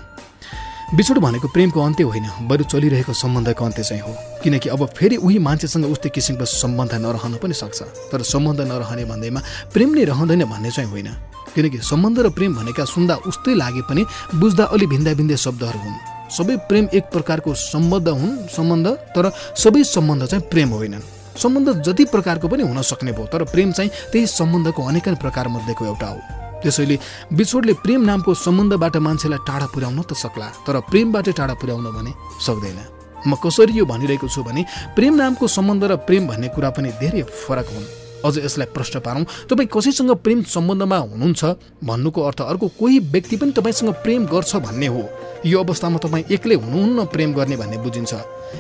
S1: बिछोड भनेको प्रेमको अन्त्य होइन बरु चलिरहेको सम्बन्धको अन्त्य चाहिँ हो। किनकि अब फेरि उही मान्छेसँग उस्तै किसिमको सम्बन्ध नरहन पनि सक्छ। तर सम्बन्ध नरहने भन्दैमा प्रेम नै रहँदैन भन्ने चाहिँ होइन। किनकि सम्बन्ध र प्रेम भनेका सुन्दा उस्तै लागे पनि बुझ्दा अलि भिन्दा भिन्दै शब्दहरू हुन्। सबै प्रेम एक प्रकारको सम्बन्ध हुन् सम्बन्ध तर सबै सम्बन्ध चाहिँ प्रेम होइनन् सम्बन्ध जति प्रकारको पनि हुन सक्ने भयो तर प्रेम चाहिँ त्यही सम्बन्धको अनेकन प्रकार मध्येको एउटा हो। त्यसैले बिछोडले प्रेम नामको सम्बन्धबाट मान्छेलाई टाढा पुर्याउन त सक्ला तर प्रेमबाट टाढा पुर्याउन भने सक्दैन। म कसरी यो भनिरहेको छु भने प्रेम नामको सम्बन्ध र प्रेम भन्ने कुरा पनि धेरै फरक हुन्। अझ यसलाई प्रश्न पारौँ। तपाईँ कसैसँग प्रेम सम्बन्धमा हुनुहुन्छ? भन्नुको अर्थ अर्को कोही व्यक्ति पनि तपाईँसँग प्रेम गर्छ भन्ने हो। यो अवस्थामा तपाईँ एक्लै हुनुहुन्न प्रेम गर्ने भन्ने बुझिन्छ।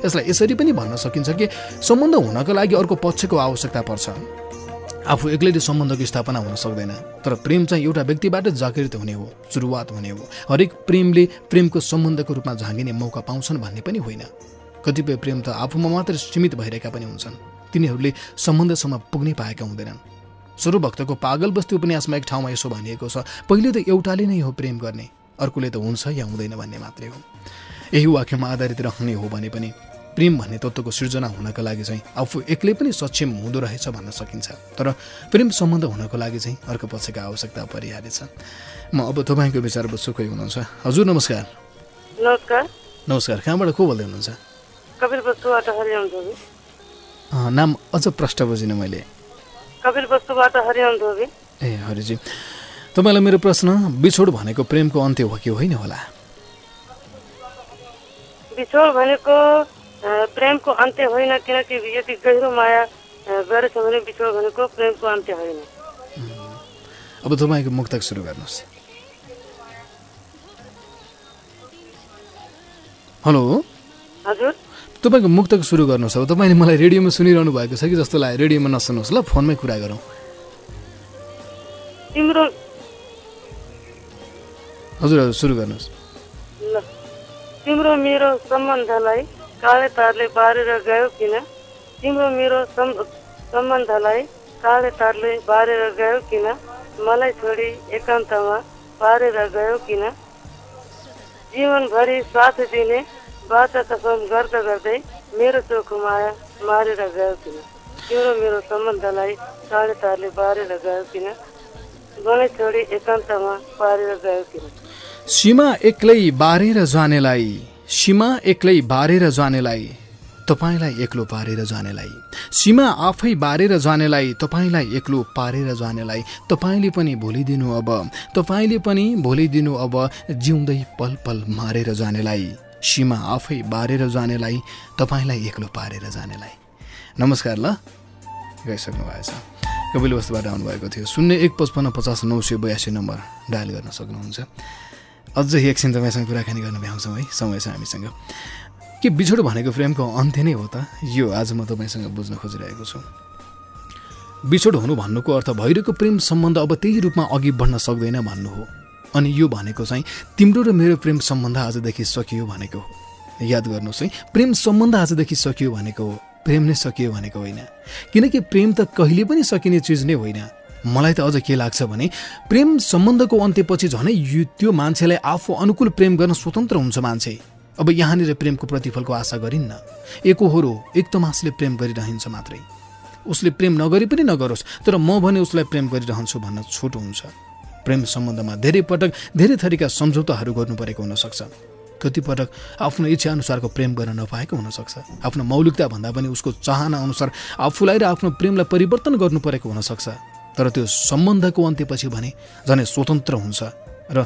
S1: यसलाई यसरी पनि भन्न सकिन्छ कि सम्बन्ध हुनको लागि अर्को पक्षको आवश्यकता पर्छ। आफू एक्लैले सम्बन्धको स्थापना हुन सक्दैन तर प्रेम चाहिँ एउटा व्यक्तिबाट जागृत हुने हो सुरुवात हुने हो। हरेक प्रेमले प्रेमको सम्बन्धको रूपमा झाँगिने मौका पाउँछन् भन्ने पनि होइन। कतिपय प्रेम त आफूमा मात्र सीमित भइरहेका पनि हुन्छन्। तिनीहरूले सम्बन्धसम्म पुग्नै पाएका हुँदैनन्। स्वरूभक्तको पागल बस्ती उपन्यासमा एक ठाउँमा यसो भनिएको छ पहिले त एउटाले नै हो प्रेम गर्ने अर्कोले त हुन्छ या हुँदैन भन्ने मात्रै हो। यही वाक्यमा आधारित रहने हो भने पनि। प्रेम भन्ने तत्त्वको सृजना हुनका लागि चाहिँ आफू एक्लै पनि सक्षम हुँदो रहेछ भन्न सकिन्छ। तर प्रेम सम्बन्ध हुनको लागि चाहिँ अर्को पक्षको आवश्यकता परिहार्य छ म अब तपाईँको विचार बुझ्छु कोही हुनुहुन्छ। हजुर नमस्कार।
S10: नमस्कार।
S1: नमस्कार कहाँबाट को बोल्दै हुनुहुन्छ। नाम अझ प्रष्ट बुझिनँ मैले।
S10: कपिल वस्तुबाट धोबी।
S1: ए हरिजी। तपाईँलाई मेरो प्रश्न बिछोड भनेको प्रेमको अन्त्य हो कि होइन होला?
S10: बिछोड भनेको प्रेमको अन्त्य होइन किनकि यति गहिरो माया गरेछ भने बिछोड भनेको प्रेमको अन्त्य होइन।
S1: अब तपाईँको मुक्तक सुरु गर्नुहोस्। हेलो?
S10: हजुर?
S1: तपाईँको मुक्तक सुरु गर्नुहोस्। अब तपाईँले मलाई रेडियोमा सुनिरहनु भएको छ कि जस्तो लाग्यो? रेडियोमा नसुन्नुहोस् ल फोनमै कुरा गरौँ।
S10: तिम्रो
S1: हजुर हजुर सुरु गर्नुहोस्।
S10: ल। तिम्रो मेरो सम्बन्धलाई काले तारले बारेर गयो किन? तिम्रो मेरो सम्बन्धलाई काले तारले बारेर गयो किन? मलाई छोडी एकान्तमा पारेर गयो किन? जीवनभरि साथ दिने बाचा कसम गर्दा गर्दै मेरो मारेर गयो किन तिम्रो मेरो सम्बन्धलाई काले तारले बारेर किन मलाई छोडी एकान्तमा पारेर गयो किन
S1: सीमा एक्लै बारेर जानेलाई सीमा एक्लै बारेर जानेलाई तपाईँलाई एक्लो पारेर जानेलाई सीमा आफै बारेर जानेलाई तपाईँलाई एक्लो पारेर जानेलाई तपाईँले पनि भोलिदिनु अब तपाईँले पनि भोलिदिनु अब जिउँदै पल पल मारेर जानेलाई सीमा आफै बारेर जानेलाई तपाईँलाई एक्लो पारेर जानेलाई। नमस्कार ल गइसक्नु भएछ। कपिल वस्तुबाट आउनुभएको थियो। शून्य एक पचपन्न पचास नौ सय बयासी नम्बर डायल गर्न सक्नुहुन्छ। अझै एकछिन तपाईँसँग कुराकानी गर्न भ्याउँछौँ है समय छ हामीसँग। के बिछोड भनेको प्रेमको अन्त्य नै हो त? यो आज म तपाईँसँग बुझ्न खोजिरहेको छु। बिछोड हुनु भन्नुको अर्थ भइरहेको प्रेम सम्बन्ध अब त्यही रूपमा अघि बढ्न सक्दैन भन्नु हो। अनि यो भनेको चाहिँ तिम्रो र मेरो प्रेम सम्बन्ध आजदेखि सकियो भनेको हो। याद गर्नुहोस् है प्रेम सम्बन्ध आजदेखि सकियो भनेको हो। प्रेम नै सकियो भनेको होइन। किनकि प्रेम त कहिले पनि सकिने चिज नै होइन। मलाई त अझ के लाग्छ भने प्रेम सम्बन्धको अन्त्यपछि झनै त्यो मान्छेलाई आफू अनुकूल प्रेम गर्न स्वतन्त्र हुन्छ मान्छे। अब यहाँनिर प्रेमको प्रतिफलको आशा गरिन्न। एकहोरो एक तमासले प्रेम गरिरहन्छ मात्रै। उसले प्रेम नगरी पनि नगरोस् तर म भने उसलाई प्रेम गरिरहन्छु भन्न छोटो हुन्छ। प्रेम सम्बन्धमा धेरै पटक धेरै थरीका सम्झौताहरू गर्नु परेको हुनसक्छ। कतिपटक आफ्नो इच्छा अनुसारको प्रेम गर्न नपाएको हुनसक्छ। आफ्नो मौलिकता भन्दा पनि उसको चाहना अनुसार आफूलाई र आफ्नो प्रेमलाई परिवर्तन गर्नु परेको हुनसक्छ। तर त्यो सम्बन्धको अन्त्यपछि भने झनै स्वतन्त्र हुन्छ र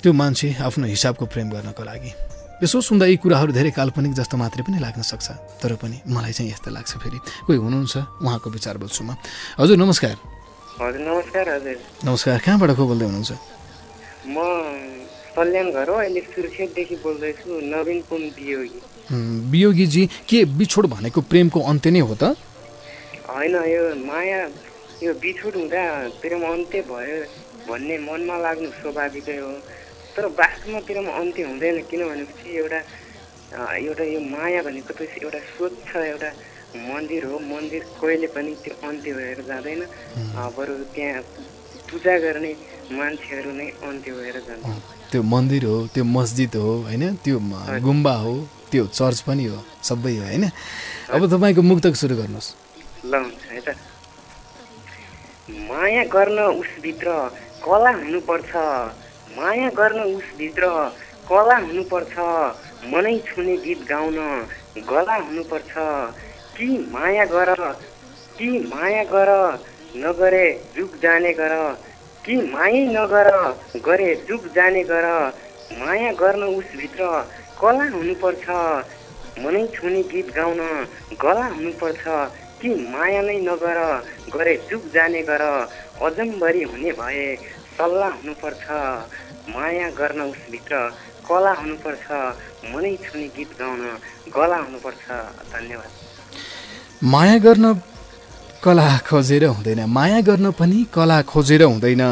S1: त्यो मान्छे आफ्नो हिसाबको प्रेम गर्नको लागि। यसो सुन्दा यी कुराहरू धेरै काल्पनिक जस्तो मात्रै पनि लाग्न सक्छ। तर पनि मलाई चाहिँ यस्तो लाग्छ फेरि। कोही हुनुहुन्छ? उहाँको विचार बुझ्छु म। हजुर नमस्कार।
S11: हजुर नमस्कार हजुर।
S1: नमस्कार कहाँबाट को बोल्दै हुनुहुन्छ
S11: म कल्याण घर हो अहिले सुर्खेतदेखि बोल्दैछु नवीन कुम वियोगी।
S1: वियोगीजी के बिछोड भनेको प्रेमको अन्त्य नै हो त?
S11: होइन यो माया यो बिछोड हुँदा प्रेम अन्त्य भयो भन्ने मनमा लाग्नु स्वाभाविकै हो। तर वास्तवमातिरमा अन्त्य हुँदैन किन भनेपछि एउटा एउटा यो माया भनेको त एउटा स्वच्छ एउटा मन्दिर हो मन्दिर कहिले पनि त्यो अन्त्य भएर जाँदैन। बरु त्यहाँ पूजा गर्ने मान्छेहरू नै अन्त्य भएर जान्छ।
S1: त्यो मन्दिर हो त्यो मस्जिद हो होइन? त्यो गुम्बा हो त्यो चर्च पनि हो सबै हो होइन? अब तपाईँको मुक्तक सुरु गर्नुहोस्।
S11: ल हुन्छ है त। माया गर्न उसभित्र कला हुनुपर्छ। माया गर्न उसभित्र कला हुनुपर्छ। मनै छुने गीत गाउन गला हुनुपर्छ। कि माया गर कि माया गर नगरे जुग जाने गर कि मायै नगर गरे जुग जाने गर माया गर्न उसभित्र कला हुनुपर्छ। मनै छुने गीत गाउन गला हुनुपर्छ। कि माया नै नगर गरे जुग जाने गर अजम्बरी हुने भए सल्लाह हुनुपर्छ। माया गर्न उसभित्र कला हुनुपर्छ। मनै छुने गीत गाउन गला हुनुपर्छ। धन्यवाद।
S1: माया गर्न कला खोजेर हुँदैन। माया गर्न पनि कला खोजेर हुँदैन।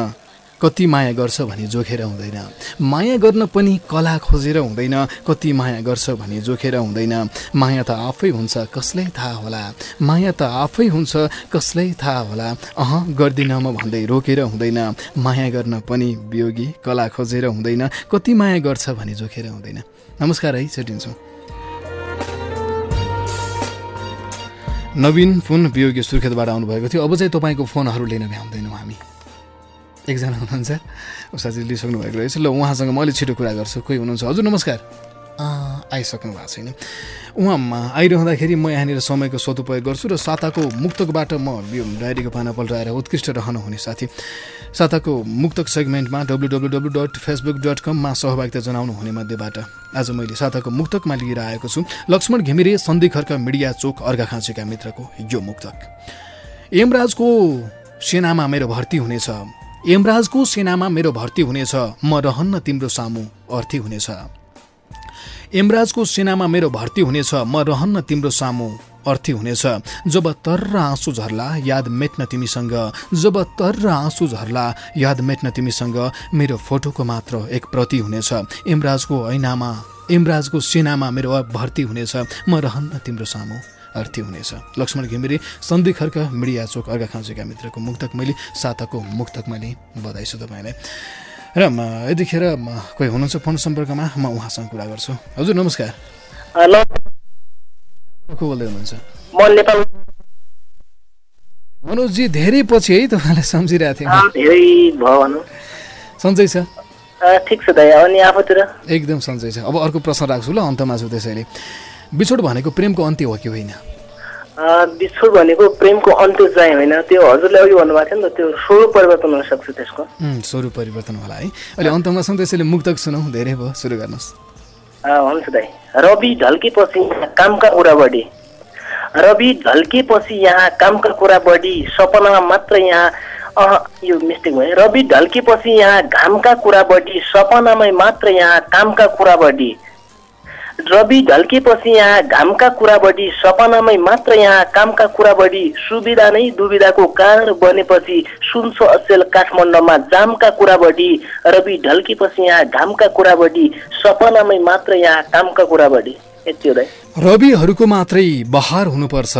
S1: कति माया गर्छ भने जोखेर हुँदैन। माया गर्न पनि कला खोजेर हुँदैन। कति माया गर्छ भने जोखेर हुँदैन। माया त आफै हुन्छ कसलाई थाहा होला? माया त आफै हुन्छ कसलाई थाहा होला? अह गर्दिनँ म भन्दै रोकेर हुँदैन। माया गर्न पनि वियोगी कला खोजेर हुँदैन। कति माया गर्छ भने जोखेर हुँदैन। नमस्कार है छुट्टिन्छौँ नवीन फोन वियोगी सुर्खेतबाट आउनुभएको थियो। अब चाहिँ तपाईँको फोनहरू लिन भ्याउँदैनौँ हामी। एकजना हुनुहुन्छ उषाजी लिइसक्नु भएको रहेछ। ल उहाँसँग म अलिक छिटो कुरा गर्छु। कोही हुनुहुन्छ? हजुर नमस्कार। आइसक्नु भएको छैन। उहाँ आइरहँदाखेरि म यहाँनिर समयको सदुपयोग गर्छु र साताको मुक्तकबाट म यो डायरीको पाना पल्टाएर उत्कृष्ट रहनुहुने साथी। साताको मुक्तक सेगमेन्टमा W W W dot Facebook dot कममा सहभागिता जनाउनु हुने मध्येबाट आज मैले साताको मुक्तकमा लिएर आएको छु। लक्ष्मण घिमिरे सन्धि खर्क मिडिया चोक अर्घा खाँचेका मित्रको यो मुक्तक। यमराजको सेनामा मेरो भर्ती हुनेछ। यमराजको सेनामा मेरो भर्ती हुनेछ। म रहन्न तिम्रो सामु अर्थी हुनेछ। यमराजको सेनामा मेरो भर्ती हुनेछ। म रहन्न तिम्रो सामु अर्थी हुनेछ। जब तर आँसु झर्ला याद मेट्न तिमीसँग। जब तर आँसु झर्ला याद मेट्न तिमीसँग। मेरो फोटोको मात्र एक प्रति हुनेछ। यमराजको ऐनामा यमराजको सेनामा मेरो भर्ती हुनेछ। म रहन्न तिम्रो सामु अर्थी हुनेछ। लक्ष्मण घिमिरे सन्धि खर्क मिडिया चोक अर्घा खाँचेका मित्रको मुक्तक मैले साताको मुक्तक मैले बधाई छु तपाईँलाई। र यतिखेर कोही हुनुहुन्छ फोन सम्पर्कमा? म उहाँसँग कुरा गर्छु। हजुर नमस्कार। को बोल्दै हुनुहुन्छ मनोजजी धेरै पछि है तपाईँलाई सम्झिरहेको
S12: थिएँ
S1: सन्चै छ?
S12: ठिक छ दाइ अनि आफूतिर?
S1: एकदम सन्चै छ। अब अर्को प्रश्न राख्छु ल अन्तमा छु त्यसैले बिछोड भनेको प्रेमको अन्त्य हो कि होइन?
S12: बिछोड भनेको प्रेमको अन्त्य चाहिँ होइन। त्यो हजुरले अघि भन्नुभएको थियो नि त त्यो स्वरूप परिवर्तन हुन सक्छ त्यसको।
S1: स्वरूप परिवर्तन होला है। अहिले अन्तमा छौँ त्यसैले मुक्तक सुनौ धेरै भयो। सुरु गर्नुहोस्।
S12: हुन्छ दाइ। रवि ढल्केपछि कामका कुरा बढी। रवि ढल्केपछि यहाँ कामका कुरा बढी सपनामा मात्र यहाँ यो मिस्टेक भयो। रवि ढल्केपछि यहाँ घामका कुरा बढी सपनामै मात्र यहाँ कामका कुरा बढी। रवि ढल्केपछि यहाँ घामका कुरा बढी सपनामै मात्र यहाँ कामका कुरा बढी सुविधा नै दुविधाको कारण बनेपछि सुन्छ अचेल काठमाडौँमा जामका कुरा बढी रवि ढल्केपछि यहाँ घामका कुरा बढी सपनामै मात्र यहाँ कामका कुरा बढी यति हो
S1: रविहरूको मात्रै बहार हुनुपर्छ।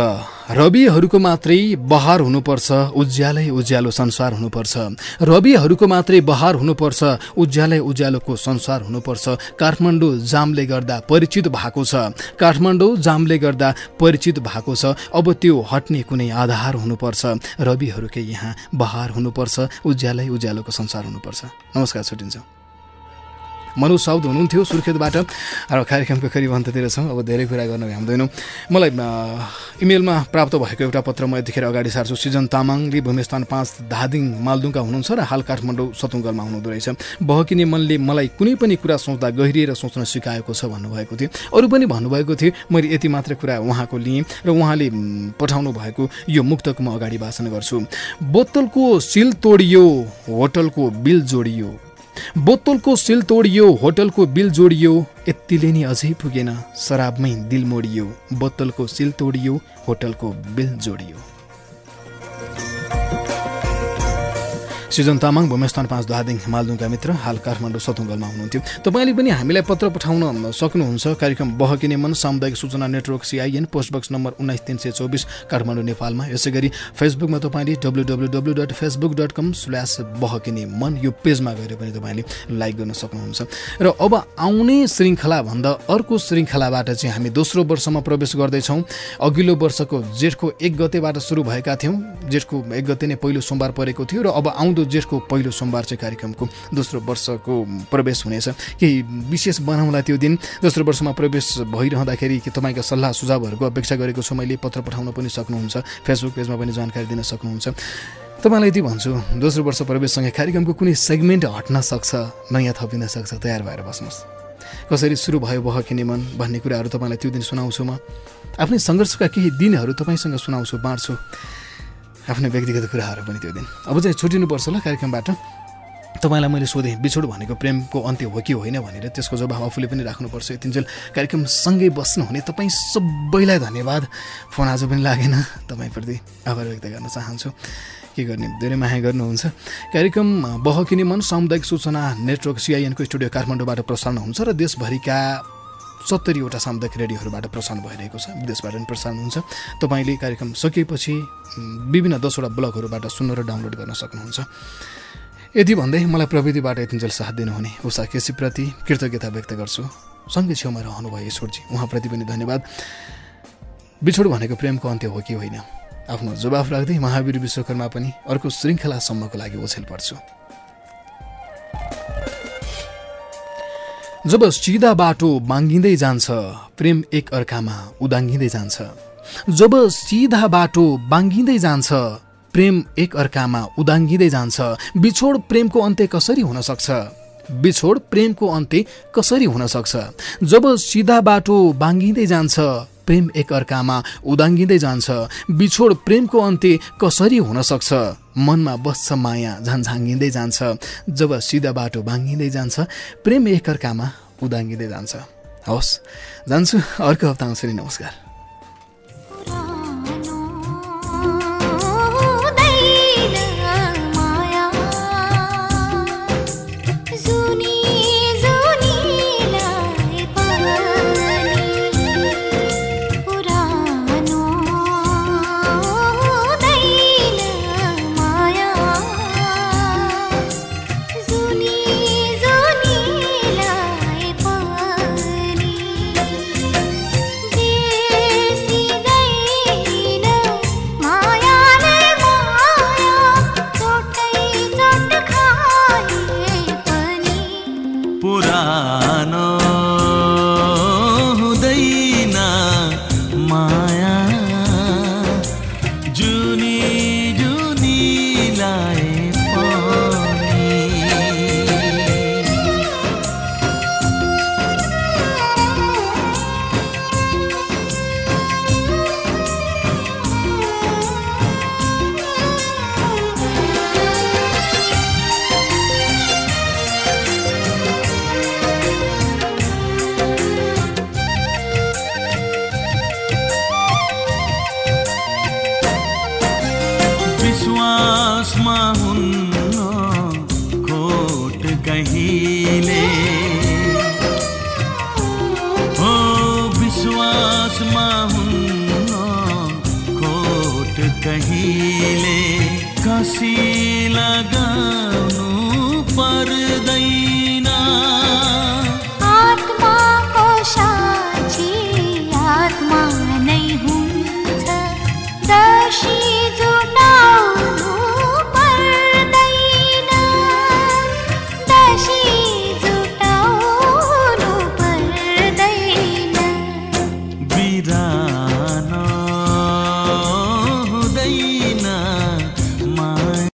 S1: रविहरूको मात्रै बहार हुनुपर्छ उज्यालै उज्यालो संसार हुनुपर्छ। रविहरूको मात्रै बहार हुनुपर्छ उज्यालै उज्यालोको संसार हुनुपर्छ। काठमाडौँ जामले गर्दा परिचित भएको छ। काठमाडौँ जामले गर्दा परिचित भएको छ। अब त्यो हट्ने कुनै आधार हुनुपर्छ। रविहरूकै यहाँ बहार हुनुपर्छ उज्यालै उज्यालोको संसार हुनुपर्छ। नमस्कार छुट्टिन्छ मनोज साउद हुनुहुन्थ्यो सुर्खेतबाट। र कार्यक्रमको करिब अन्ततिर छौँ। अब धेरै कुरा गर्न भ्याउँदैनौँ। मलाई इमेलमा प्राप्त भएको एउटा पत्र म यतिखेर अगाडि सार्छु। सिजन तामाङले भूमिस्थान पाँच धादिङ मालदुङका हुनुहुन्छ र हाल काठमाडौँ सतुङ्गरमा हुनुहुँदो रहेछ। बहकिने मनले मलाई कुनै पनि कुरा सोच्दा गहिरिएर सोच्न सिकाएको छ भन्नुभएको थियो। अरू पनि भन्नुभएको थियो मैले यति मात्र कुरा उहाँको लिएँ र उहाँले पठाउनु भएको यो मुक्तको म अगाडि भाषण गर्छु। बोतलको सिल तोडियो होटलको बिल जोडियो। बोतलको सिल तोडियो होटलको बिल जोडियो यतिले नि अझै पुगेन। शराबमै दिल मोडियो बोतलको सिल तोडियो होटलको बिल जोडियो। सिजन तामाङ भूमेस्थान पाँच धादिङ मालदुङका मित्र हाल काठमाडौँ सतुङ्गलमा हुनुहुन्थ्यो। तपाईँले पनि हामीलाई पत्र पठाउन सक्नुहुन्छ। कार्यक्रम बहकिने मन सामुदायिक सूचना नेटवर्क सिआइएन पोस्टबक्स नम्बर उन्नाइस तिन सय चौबिस काठमाडौँ नेपालमा। यसै गरी फेसबुकमा तपाईँले W W W dot Facebook dot com slash बहकिने मन यो पेजमा गएर पनि तपाईँले लाइक गर्न सक्नुहुन्छ। र अब आउने श्रृङ्खलाभन्दा अर्को श्रृङ्खलाबाट चाहिँ हामी दोस्रो वर्षमा प्रवेश गर्दैछौँ। अघिल्लो वर्षको जेठको एक गतेबाट सुरु भएका थियौँ। जेठको एक गते नै पहिलो सोमबार परेको थियो र अब आउँदो जेठको पहिलो सोमबार चाहिँ कार्यक्रमको दोस्रो वर्षको प्रवेश हुनेछ। केही विशेष बनाउँला त्यो दिन दोस्रो वर्षमा प्रवेश भइरहँदाखेरि कि तपाईँका सल्लाह सुझावहरूको अपेक्षा गरेको छु मैले पत्र पठाउन पनि सक्नुहुन्छ फेसबुक पेजमा पनि जानकारी दिन सक्नुहुन्छ। तपाईँलाई यति भन्छु दोस्रो वर्ष प्रवेशसँगै कार्यक्रमको कुनै सेगमेन्ट हट्न सक्छ नयाँ थपिन सक्छ तयार भएर बस्नुहोस्। कसरी सुरु भयो बहकिने मन भन्ने कुराहरू तपाईँलाई त्यो दिन सुनाउँछु म। आफ्नै सङ्घर्षका केही दिनहरू तपाईँसँग सुनाउँछु बाँड्छु। आफ्नो व्यक्तिगत कुराहरू पनि त्यो दिन। अब चाहिँ छुट्टिनुपर्छ ल कार्यक्रमबाट। तपाईँलाई मैले सोधेँ बिछोड भनेको प्रेमको अन्त्य हो कि होइन भनेर। त्यसको जवाब आफूले पनि राख्नुपर्छ। यतिन्जेल कार्यक्रमसँगै बस्नुहुने तपाईँ सबैलाई धन्यवाद। फोन आज पनि लागेन। तपाईँप्रति आभार व्यक्त गर्न चाहन्छु। के गर्ने? धेरै माया गर्नुहुन्छ। कार्यक्रम बहकिने मन सामुदायिक सूचना नेटवर्क सिआइएनको स्टुडियो काठमाडौँबाट प्रसारण हुन्छ र देशभरिका सत्तरीवटा सामुदायिक रेडियोहरूबाट प्रसारण भइरहेको छ। विदेशबाट पनि प्रसारण हुन्छ। तपाईँले कार्यक्रम सकिएपछि विभिन्न दसवटा ब्लगहरूबाट सुन्न र डाउनलोड गर्न सक्नुहुन्छ। यति भन्दै मलाई प्रविधिबाट यतिन्जेल साथ दिनुहुने उषा केसीप्रति कृतज्ञता व्यक्त गर्छु। सँगै छेउमा रहनुभयो ईश्वरजी। उहाँप्रति पनि धन्यवाद। बिछोड भनेको प्रेमको अन्त्य हो कि होइन? आफ्नो जवाफ राख्दै महावीर विश्वकर्मा पनि अर्को श्रृङ्खलासम्मको लागि ओछेल पर्छु। जब सिधा बाटो बाङ्गिँदै जान्छ प्रेम एक अर्कामा उदाङ्गिँदै जान्छ। जब सिधा बाटो बाङ्गिँदै जान्छ प्रेम एक अर्कामा उदाङ्गिँदै जान्छ। बिछोड प्रेमको अन्त्य कसरी हुन सक्छ? बिछोड प्रेमको अन्त्य कसरी हुन सक्छ? जब सिधा बाटो बाङ्गिँदै जान्छ प्रेम एक अर्कामा उदाङ्गिँदै जान्छ। बिछोड प्रेमको अन्त्य कसरी हुन सक्छ? मनमा बस्छ माया झन्झाङ्गिँदै जान्छ। जब सिधा बाटो बाङ्गिँदै जान्छ प्रेम एक अर्कामा उदाङ्गिँदै जान्छ। हवस् जान्छु। अर्को हप्ता आउँछु नि नमस्कार।